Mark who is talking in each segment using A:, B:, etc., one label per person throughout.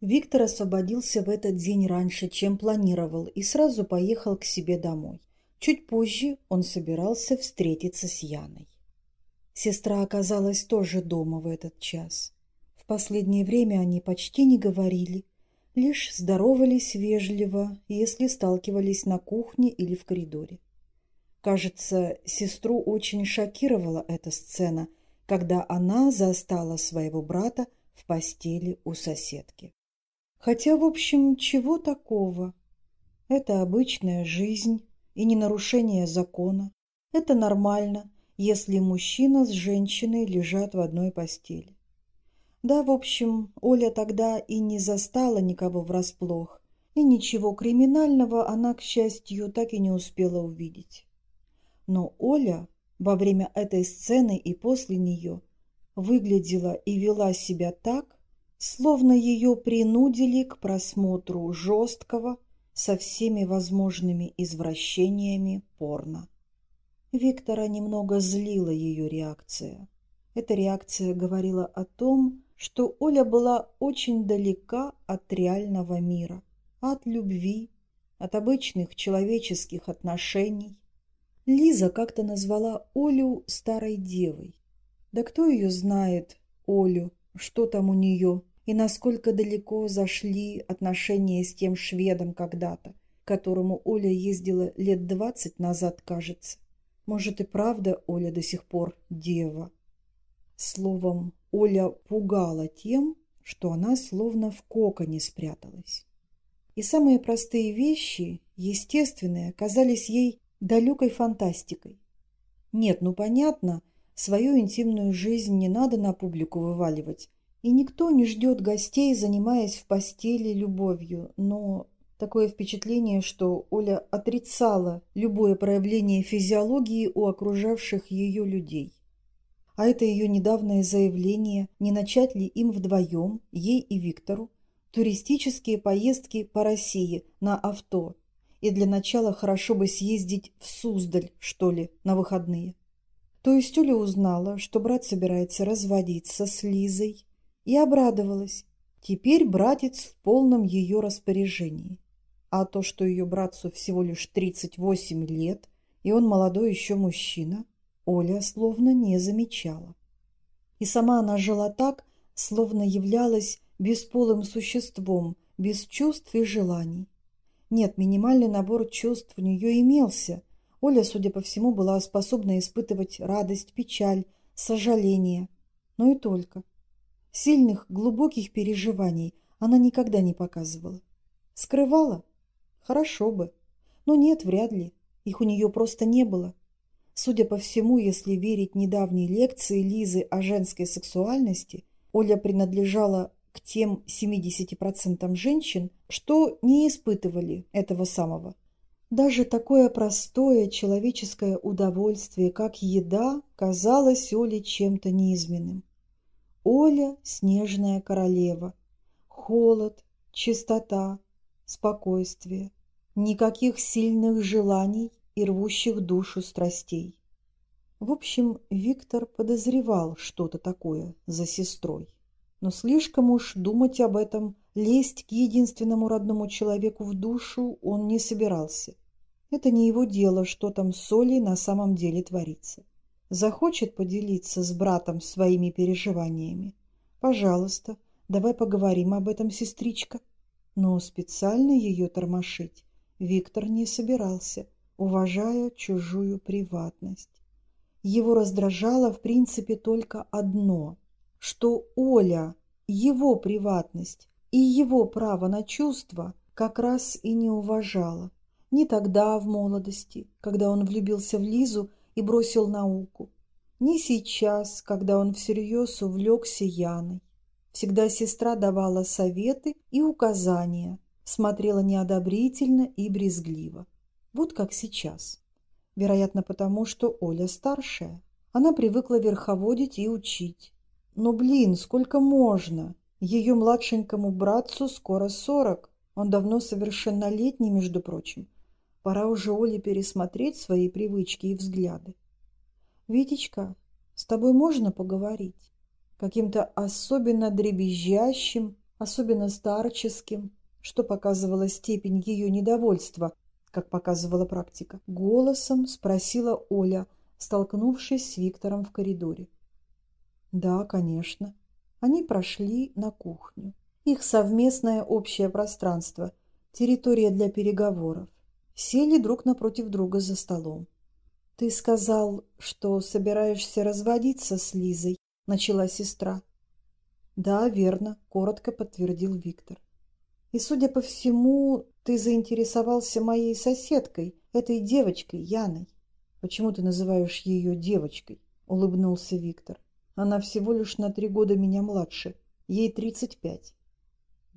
A: Виктор освободился в этот день раньше, чем планировал, и сразу поехал к себе домой. Чуть позже он собирался встретиться с Яной. Сестра оказалась тоже дома в этот час. В последнее время они почти не говорили, лишь здоровались вежливо, если сталкивались на кухне или в коридоре. Кажется, сестру очень шокировала эта сцена, когда она застала своего брата в постели у соседки. Хотя, в общем, чего такого? Это обычная жизнь и не нарушение закона. Это нормально, если мужчина с женщиной лежат в одной постели. Да, в общем, Оля тогда и не застала никого врасплох, и ничего криминального она, к счастью, так и не успела увидеть. Но Оля во время этой сцены и после нее выглядела и вела себя так, словно ее принудили к просмотру жесткого со всеми возможными извращениями порно. Виктора немного злила ее реакция. Эта реакция говорила о том, что Оля была очень далека от реального мира, от любви, от обычных человеческих отношений. Лиза как-то назвала Олю старой девой. Да кто ее знает, Олю, что там у нее, и насколько далеко зашли отношения с тем шведом когда-то, которому Оля ездила лет двадцать назад, кажется. Может и правда Оля до сих пор дева. Словом, Оля пугала тем, что она словно в коконе спряталась. И самые простые вещи, естественные, казались ей далекой фантастикой. Нет, ну понятно, свою интимную жизнь не надо на публику вываливать, и никто не ждет гостей, занимаясь в постели любовью, но такое впечатление, что Оля отрицала любое проявление физиологии у окружавших ее людей. А это ее недавнее заявление, не начать ли им вдвоем, ей и Виктору, туристические поездки по России на авто. И для начала хорошо бы съездить в Суздаль, что ли, на выходные. То есть Оля узнала, что брат собирается разводиться с Лизой, и обрадовалась. Теперь братец в полном ее распоряжении. А то, что ее братцу всего лишь 38 лет, и он молодой еще мужчина, Оля словно не замечала. И сама она жила так, словно являлась бесполым существом, без чувств и желаний. Нет, минимальный набор чувств у нее имелся. Оля, судя по всему, была способна испытывать радость, печаль, сожаление. Но и только. Сильных, глубоких переживаний она никогда не показывала. Скрывала? Хорошо бы. Но нет, вряд ли. Их у нее просто не было. Судя по всему, если верить недавней лекции Лизы о женской сексуальности, Оля принадлежала к тем 70% женщин, что не испытывали этого самого. Даже такое простое человеческое удовольствие, как еда, казалось Оле чем-то неизменным. Оля – снежная королева. Холод, чистота, спокойствие. Никаких сильных желаний и рвущих душу страстей. В общем, Виктор подозревал что-то такое за сестрой. Но слишком уж думать об этом, лезть к единственному родному человеку в душу он не собирался. Это не его дело, что там с Олей на самом деле творится. Захочет поделиться с братом своими переживаниями? Пожалуйста, давай поговорим об этом, сестричка. Но специально ее тормошить Виктор не собирался – уважая чужую приватность. Его раздражало в принципе только одно, что Оля, его приватность и его право на чувства как раз и не уважала. Ни тогда, в молодости, когда он влюбился в Лизу и бросил науку, ни сейчас, когда он всерьез увлекся Яной. Всегда сестра давала советы и указания, смотрела неодобрительно и брезгливо. Вот как сейчас. Вероятно, потому что Оля старшая. Она привыкла верховодить и учить. Но, блин, сколько можно? Ее младшенькому братцу скоро сорок. Он давно совершеннолетний, между прочим. Пора уже Оле пересмотреть свои привычки и взгляды. «Витечка, с тобой можно поговорить?» Каким-то особенно дребезжащим, особенно старческим, что показывало степень ее недовольства, как показывала практика, голосом спросила Оля, столкнувшись с Виктором в коридоре. Да, конечно. Они прошли на кухню. Их совместное общее пространство, территория для переговоров. Сели друг напротив друга за столом. «Ты сказал, что собираешься разводиться с Лизой», — начала сестра. «Да, верно», — коротко подтвердил Виктор. «И, судя по всему, ты заинтересовался моей соседкой, этой девочкой, Яной. Почему ты называешь ее девочкой?» — улыбнулся Виктор. «Она всего лишь на три года меня младше. Ей тридцать пять».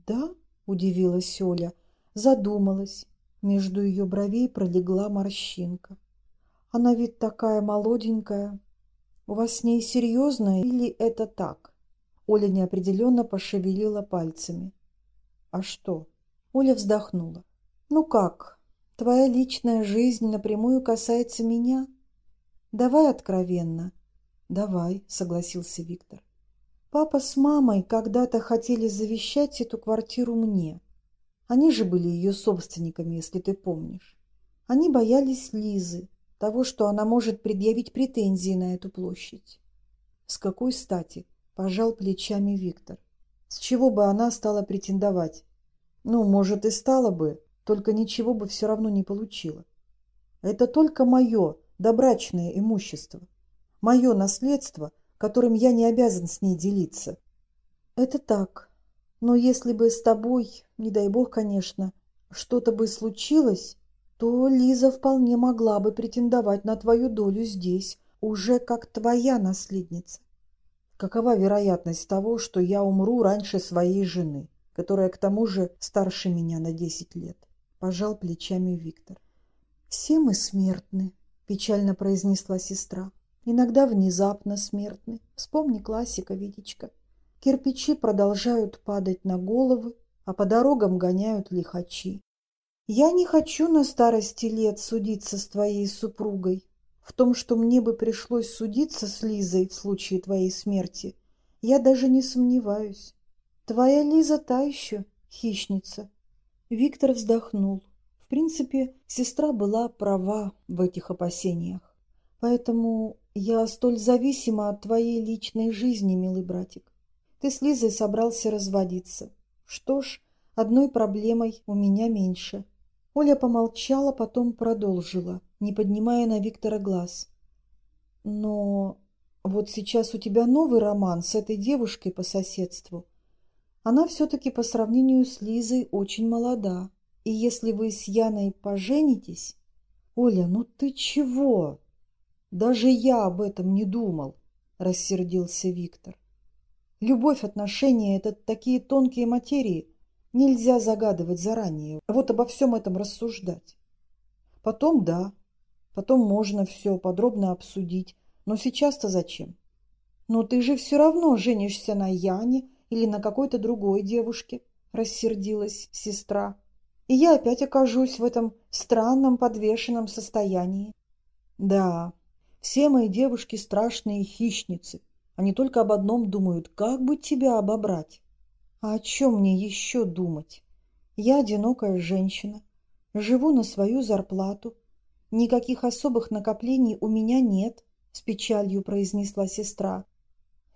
A: «Да?» — удивилась Оля. Задумалась. Между ее бровей пролегла морщинка. «Она ведь такая молоденькая. У вас с ней серьезно или это так?» Оля неопределенно пошевелила пальцами. «А что?» Оля вздохнула. «Ну как, твоя личная жизнь напрямую касается меня? Давай откровенно». «Давай», — согласился Виктор. «Папа с мамой когда-то хотели завещать эту квартиру мне. Они же были ее собственниками, если ты помнишь. Они боялись Лизы, того, что она может предъявить претензии на эту площадь. С какой стати? Пожал плечами Виктор. С чего бы она стала претендовать? Ну, может, и стала бы, только ничего бы все равно не получила. Это только мое добрачное имущество. Мое наследство, которым я не обязан с ней делиться. Это так. Но если бы с тобой, не дай бог, конечно, что-то бы случилось, то Лиза вполне могла бы претендовать на твою долю здесь, уже как твоя наследница. Какова вероятность того, что я умру раньше своей жены, которая к тому же старше меня на десять лет? Пожал плечами Виктор. Все мы смертны, печально произнесла сестра. Иногда внезапно смертны. Вспомни классика, Витечка. Кирпичи продолжают падать на головы, а по дорогам гоняют лихачи. Я не хочу на старости лет судиться с твоей супругой, в том, что мне бы пришлось судиться с Лизой в случае твоей смерти, я даже не сомневаюсь. Твоя Лиза та еще хищница. Виктор вздохнул. В принципе, сестра была права в этих опасениях. Поэтому я столь зависима от твоей личной жизни, милый братик. Ты с Лизой собрался разводиться. Что ж, одной проблемой у меня меньше. Оля помолчала, потом продолжила не поднимая на Виктора глаз. «Но вот сейчас у тебя новый роман с этой девушкой по соседству. Она все-таки по сравнению с Лизой очень молода. И если вы с Яной поженитесь... Оля, ну ты чего? Даже я об этом не думал, рассердился Виктор. Любовь, отношения – это такие тонкие материи. Нельзя загадывать заранее, вот обо всем этом рассуждать. Потом, да, Потом можно все подробно обсудить. Но сейчас-то зачем? Но ты же все равно женишься на Яне или на какой-то другой девушке, рассердилась сестра. И я опять окажусь в этом странном подвешенном состоянии. Да, все мои девушки страшные хищницы. Они только об одном думают, как бы тебя обобрать. А о чем мне еще думать? Я одинокая женщина, живу на свою зарплату, «Никаких особых накоплений у меня нет», — с печалью произнесла сестра.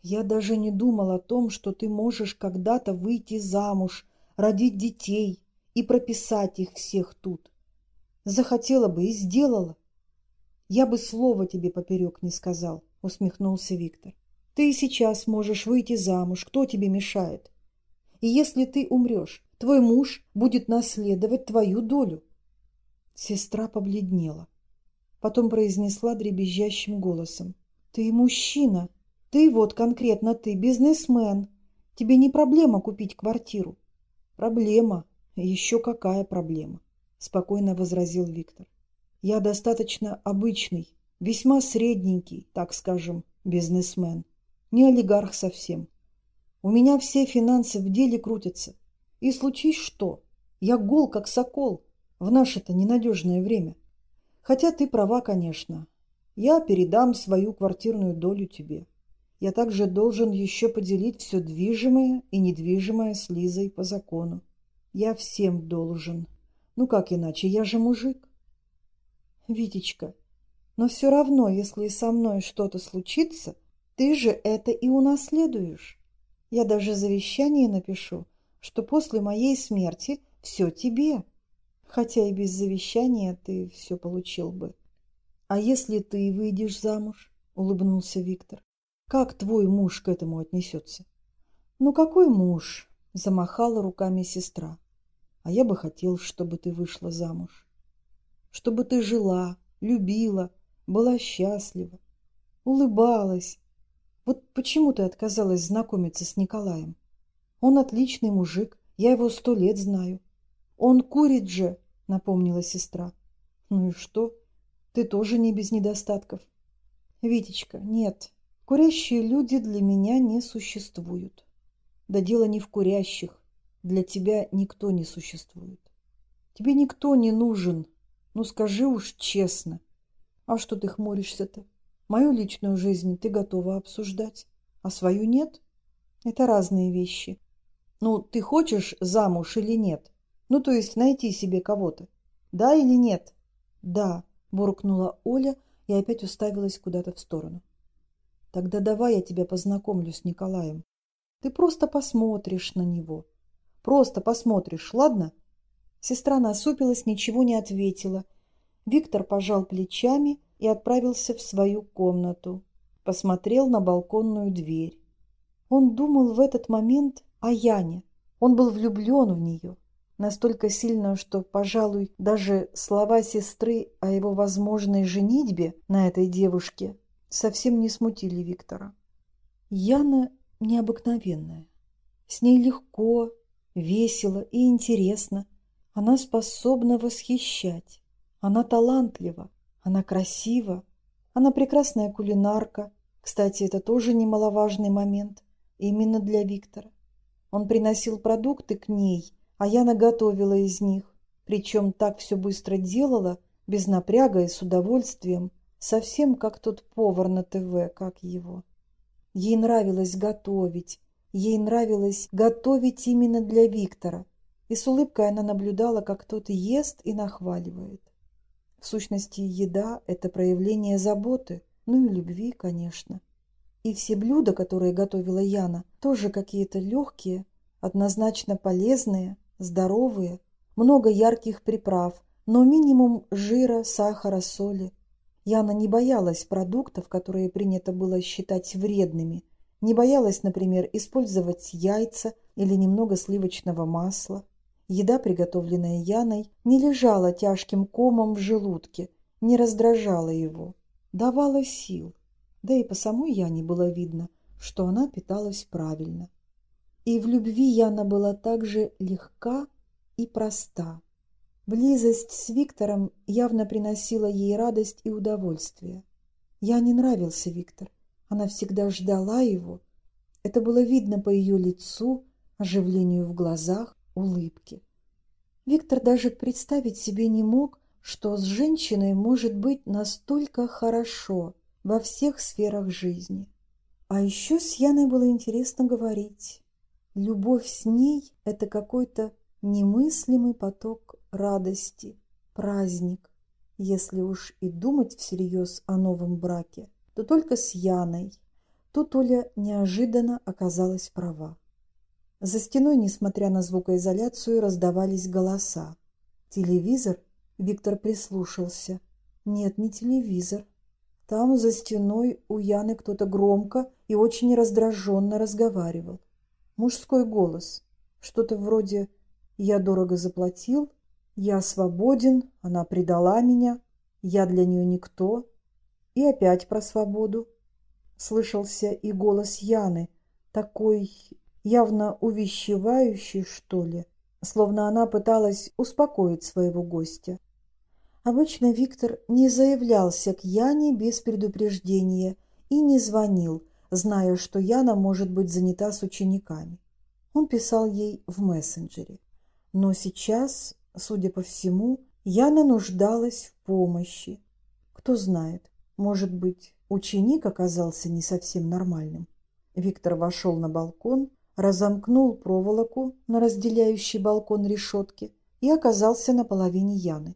A: «Я даже не думал о том, что ты можешь когда-то выйти замуж, родить детей и прописать их всех тут. Захотела бы и сделала». «Я бы слова тебе поперек не сказал», — усмехнулся Виктор. «Ты и сейчас можешь выйти замуж, кто тебе мешает? И если ты умрешь, твой муж будет наследовать твою долю. Сестра побледнела. Потом произнесла дребезжащим голосом. «Ты мужчина. Ты вот конкретно ты бизнесмен. Тебе не проблема купить квартиру». «Проблема. Еще какая проблема?» Спокойно возразил Виктор. «Я достаточно обычный, весьма средненький, так скажем, бизнесмен. Не олигарх совсем. У меня все финансы в деле крутятся. И случись что, я гол, как сокол в наше-то ненадежное время. Хотя ты права, конечно. Я передам свою квартирную долю тебе. я также должен еще поделить все движимое и недвижимое с Лизой по закону. Я всем должен. Ну как иначе, я же мужик. Витечка, но все равно, если со мной что-то случится, ты же это и унаследуешь. Я даже завещание напишу, что после моей смерти все тебе. Хотя и без завещания ты все получил бы. А если ты выйдешь замуж? Улыбнулся Виктор. Как твой муж к этому отнесется? Ну какой муж? Замахала руками сестра. А я бы хотел, чтобы ты вышла замуж. Чтобы ты жила, любила, была счастлива, улыбалась. Вот почему ты отказалась знакомиться с Николаем? Он отличный мужик, я его сто лет знаю. Он курит же, напомнила сестра. Ну и что? Ты тоже не без недостатков. Витечка, нет, Курящие люди для меня не существуют. Да дело не в курящих. Для тебя никто не существует. Тебе никто не нужен. Ну скажи уж честно. А что ты хмуришься-то? Мою личную жизнь ты готова обсуждать, а свою нет? Это разные вещи. Ну, ты хочешь замуж или нет? Ну, то есть найти себе кого-то. Да или нет? Да, буркнула Оля и опять уставилась куда-то в сторону. Тогда давай я тебя познакомлю с Николаем. Ты просто посмотришь на него. Просто посмотришь, ладно? Сестра насупилась, ничего не ответила. Виктор пожал плечами и отправился в свою комнату. Посмотрел на балконную дверь. Он думал в этот момент о Яне. Он был влюблен в нее. Настолько сильно, что, пожалуй, даже слова сестры о его возможной женитьбе на этой девушке совсем не смутили Виктора. Яна необыкновенная. С ней легко, весело и интересно. Она способна восхищать. Она талантлива, она красива, она прекрасная кулинарка. Кстати, это тоже немаловажный момент именно для Виктора. Он приносил продукты к ней, а Яна готовила из них. Причем так все быстро делала, без напряга и с удовольствием, Совсем как тот повар на ТВ, как его. Ей нравилось готовить. Ей нравилось готовить именно для Виктора. И с улыбкой она наблюдала, как тот ест и нахваливает. В сущности, еда – это проявление заботы, ну и любви, конечно. И все блюда, которые готовила Яна, тоже какие-то легкие, однозначно полезные, здоровые, много ярких приправ, но минимум жира, сахара, соли – Яна не боялась продуктов, которые принято было считать вредными. Не боялась, например, использовать яйца или немного сливочного масла. Еда, приготовленная Яной, не лежала тяжким комом в желудке, не раздражала его, давала сил. Да и по самой Яне было видно, что она питалась правильно. И в любви Яна была также легка и проста. Близость с Виктором явно приносила ей радость и удовольствие. Я не нравился Виктор. Она всегда ждала его. Это было видно по ее лицу, оживлению в глазах, улыбке. Виктор даже представить себе не мог, что с женщиной может быть настолько хорошо во всех сферах жизни. А еще с Яной было интересно говорить. Любовь с ней – это какой-то немыслимый поток радости, праздник. Если уж и думать всерьез о новом браке, то только с Яной. Тут Оля неожиданно оказалась права. За стеной, несмотря на звукоизоляцию, раздавались голоса. Телевизор? Виктор прислушался. Нет, не телевизор. Там за стеной у Яны кто-то громко и очень раздраженно разговаривал. Мужской голос. Что-то вроде «Я дорого заплатил, я свободен, она предала меня, я для нее никто. И опять про свободу. Слышался и голос Яны, такой явно увещевающий, что ли, словно она пыталась успокоить своего гостя. Обычно Виктор не заявлялся к Яне без предупреждения и не звонил, зная, что Яна может быть занята с учениками. Он писал ей в мессенджере. Но сейчас Судя по всему, Яна нуждалась в помощи. Кто знает, может быть, ученик оказался не совсем нормальным. Виктор вошел на балкон, разомкнул проволоку на разделяющий балкон решетки и оказался на половине Яны.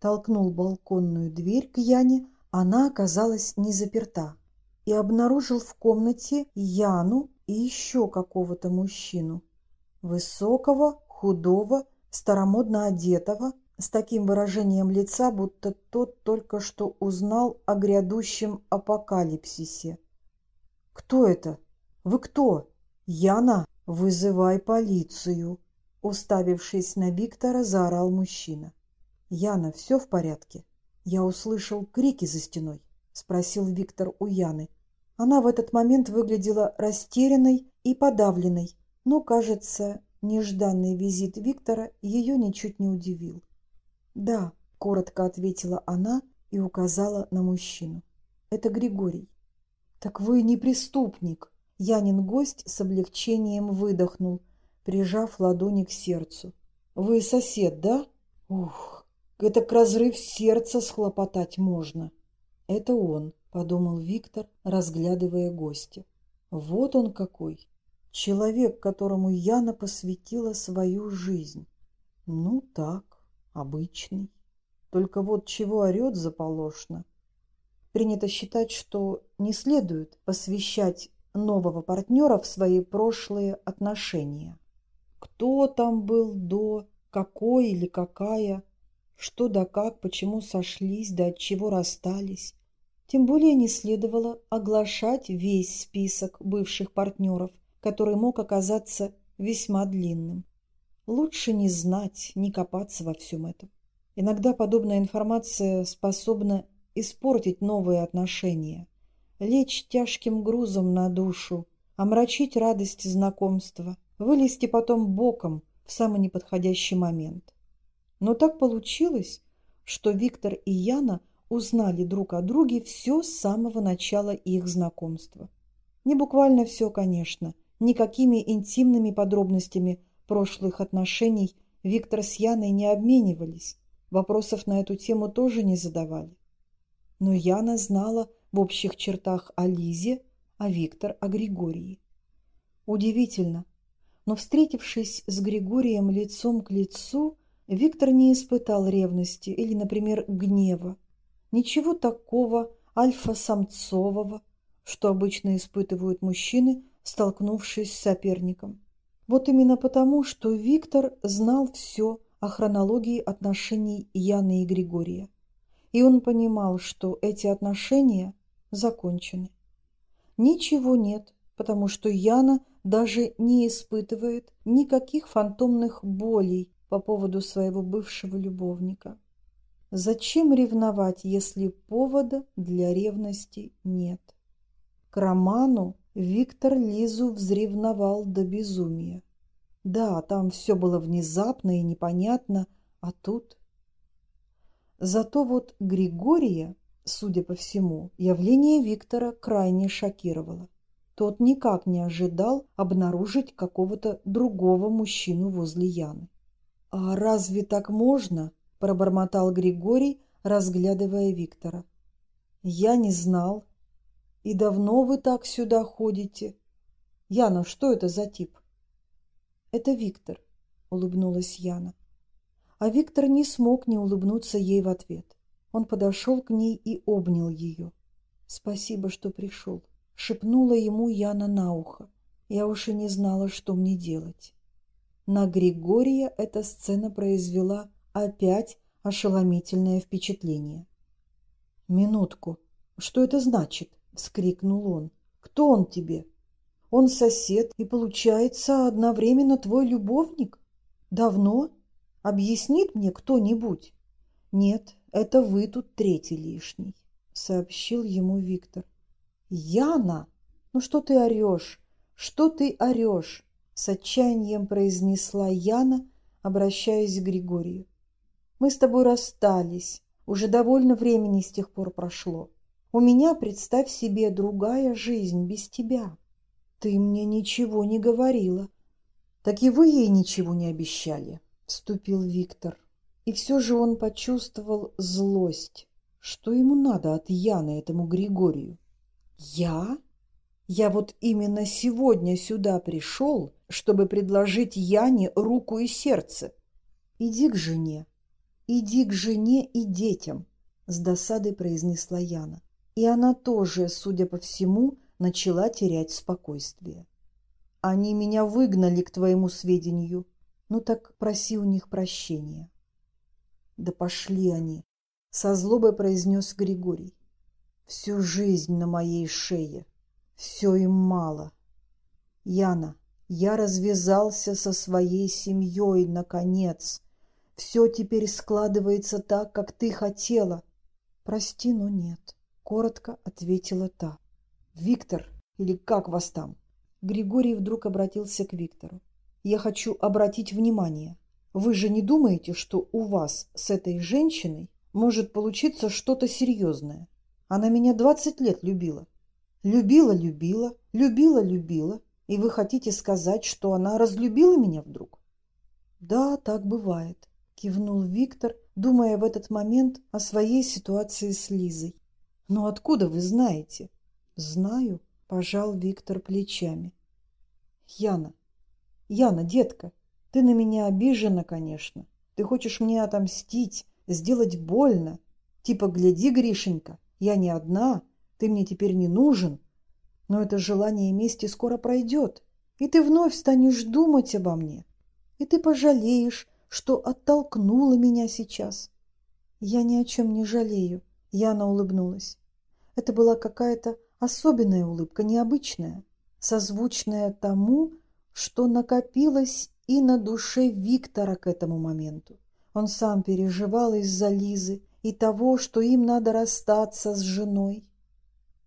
A: Толкнул балконную дверь к Яне, она оказалась не заперта, и обнаружил в комнате Яну и еще какого-то мужчину. Высокого, худого, старомодно одетого, с таким выражением лица, будто тот только что узнал о грядущем апокалипсисе. «Кто это? Вы кто?» «Яна, вызывай полицию!» Уставившись на Виктора, заорал мужчина. «Яна, все в порядке?» «Я услышал крики за стеной», — спросил Виктор у Яны. Она в этот момент выглядела растерянной и подавленной, но, кажется, нежданный визит Виктора ее ничуть не удивил. «Да», — коротко ответила она и указала на мужчину. «Это Григорий». «Так вы не преступник», Янин гость с облегчением выдохнул, прижав ладони к сердцу. «Вы сосед, да? Ух, это к разрыв сердца схлопотать можно!» «Это он», — подумал Виктор, разглядывая гостя. «Вот он какой! Человек, которому Яна посвятила свою жизнь. Ну так, обычный. Только вот чего орет заполошно. Принято считать, что не следует посвящать нового партнера в свои прошлые отношения. Кто там был до, какой или какая, что да как, почему сошлись, да от чего расстались. Тем более не следовало оглашать весь список бывших партнеров, который мог оказаться весьма длинным. Лучше не знать, не копаться во всем этом. Иногда подобная информация способна испортить новые отношения, лечь тяжким грузом на душу, омрачить радость знакомства, вылезти потом боком в самый неподходящий момент. Но так получилось, что Виктор и Яна узнали друг о друге все с самого начала их знакомства. Не буквально все, конечно, никакими интимными подробностями прошлых отношений Виктор с Яной не обменивались, вопросов на эту тему тоже не задавали. Но Яна знала в общих чертах о Лизе, а Виктор о Григории. Удивительно, но встретившись с Григорием лицом к лицу, Виктор не испытал ревности или, например, гнева. Ничего такого альфа-самцового, что обычно испытывают мужчины, столкнувшись с соперником. Вот именно потому, что Виктор знал все о хронологии отношений Яны и Григория. И он понимал, что эти отношения закончены. Ничего нет, потому что Яна даже не испытывает никаких фантомных болей по поводу своего бывшего любовника. Зачем ревновать, если повода для ревности нет? К роману Виктор Лизу взревновал до безумия. Да, там все было внезапно и непонятно, а тут... Зато вот Григория Судя по всему, явление Виктора крайне шокировало. Тот никак не ожидал обнаружить какого-то другого мужчину возле Яны. «А разве так можно?» – пробормотал Григорий, разглядывая Виктора. «Я не знал. И давно вы так сюда ходите? Яна, что это за тип?» «Это Виктор», – улыбнулась Яна. А Виктор не смог не улыбнуться ей в ответ. Он подошел к ней и обнял ее. «Спасибо, что пришел», — шепнула ему Яна на ухо. Я уж и не знала, что мне делать. На Григория эта сцена произвела опять ошеломительное впечатление. «Минутку. Что это значит?» — вскрикнул он. «Кто он тебе? Он сосед и, получается, одновременно твой любовник? Давно? Объяснит мне кто-нибудь?» «Нет, это вы тут третий лишний», — сообщил ему Виктор. «Яна, ну что ты орешь? Что ты орешь?» — с отчаянием произнесла Яна, обращаясь к Григорию. «Мы с тобой расстались. Уже довольно времени с тех пор прошло. У меня, представь себе, другая жизнь без тебя. Ты мне ничего не говорила». «Так и вы ей ничего не обещали», — вступил Виктор. И все же он почувствовал злость. Что ему надо от Яны этому Григорию? «Я? Я вот именно сегодня сюда пришел, чтобы предложить Яне руку и сердце. Иди к жене, иди к жене и детям, с досадой произнесла Яна. И она тоже, судя по всему, начала терять спокойствие. Они меня выгнали, к твоему сведению. Ну так проси у них прощения. Да пошли они, со злобой произнес Григорий. Всю жизнь на моей шее. Все им мало. Яна, я развязался со своей семьей, наконец. Все теперь складывается так, как ты хотела. Прости, но нет, коротко ответила та. Виктор, или как вас там? Григорий вдруг обратился к Виктору. Я хочу обратить внимание. Вы же не думаете, что у вас с этой женщиной может получиться что-то серьезное? Она меня двадцать лет любила. Любила, любила, любила, любила. И вы хотите сказать, что она разлюбила меня вдруг? Да, так бывает, кивнул Виктор, думая в этот момент о своей ситуации с Лизой. Но откуда вы знаете? Знаю, пожал Виктор плечами. Яна, Яна, детка, ты на меня обижена, конечно. Ты хочешь мне отомстить, сделать больно. Типа, гляди, Гришенька, я не одна, ты мне теперь не нужен. Но это желание мести скоро пройдет, и ты вновь станешь думать обо мне. И ты пожалеешь, что оттолкнула меня сейчас. Я ни о чем не жалею, Яна улыбнулась. Это была какая-то особенная улыбка, необычная, созвучная тому, что накопилось и на душе Виктора к этому моменту. Он сам переживал из-за Лизы и того, что им надо расстаться с женой.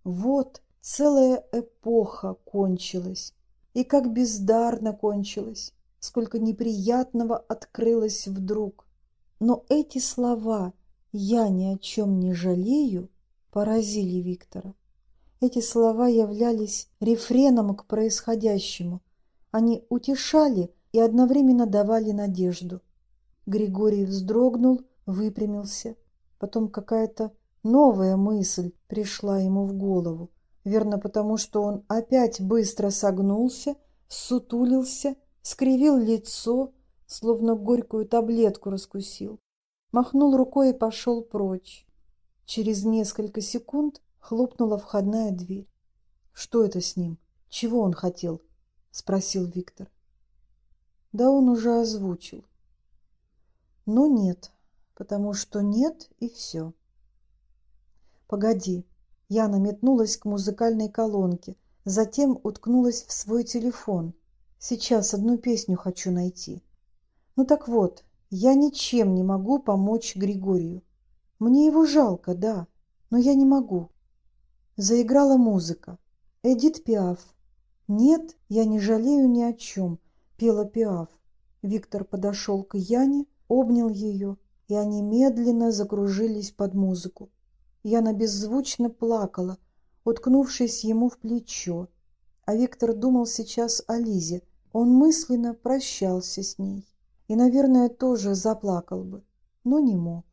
A: Вот целая эпоха кончилась, и как бездарно кончилась, сколько неприятного открылось вдруг. Но эти слова «я ни о чем не жалею» поразили Виктора. Эти слова являлись рефреном к происходящему. Они утешали и одновременно давали надежду. Григорий вздрогнул, выпрямился. Потом какая-то Новая мысль пришла ему в голову. Верно потому, что он опять быстро согнулся, сутулился, скривил лицо, словно горькую таблетку раскусил. Махнул рукой и пошел прочь. Через несколько секунд хлопнула входная дверь. «Что это с ним? Чего он хотел?» — спросил Виктор. Да он уже озвучил. Но нет, потому что нет и все. «Погоди». Яна метнулась к музыкальной колонке, затем уткнулась в свой телефон. «Сейчас одну песню хочу найти». «Ну так вот, я ничем не могу помочь Григорию. Мне его жалко, да, но я не могу». Заиграла музыка. Эдит Пиаф. «Нет, я не жалею ни о чем», — пела Пиаф. Виктор подошел к Яне, обнял ее, и они медленно закружились под музыку. Яна беззвучно плакала, уткнувшись ему в плечо. А Виктор думал сейчас о Лизе. Он мысленно прощался с ней. И, наверное, тоже заплакал бы, но не мог.